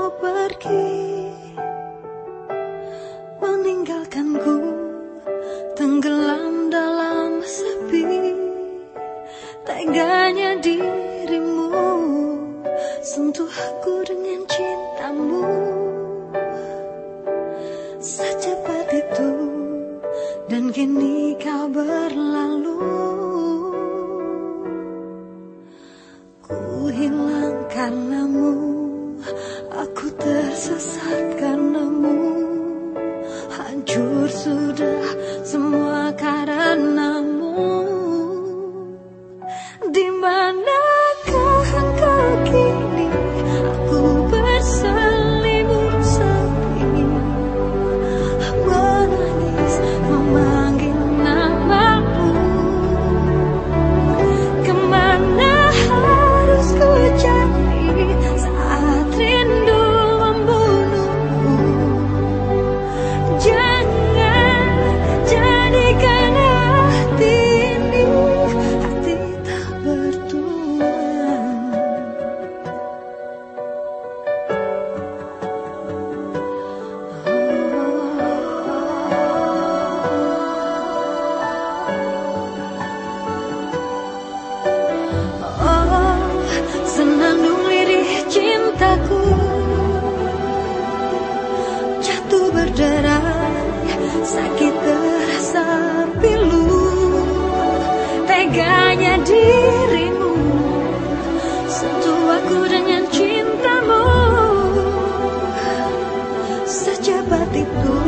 kau pergi Meninggalkanku Tenggelam dalam sepi. Teganya dirimu Sentuh aku dengan cintamu. Secepat itu Dan kini kau berlalu. sakit terasa pilu. Teganya dirimu sentuh aku dengan cintamu. Secepat itu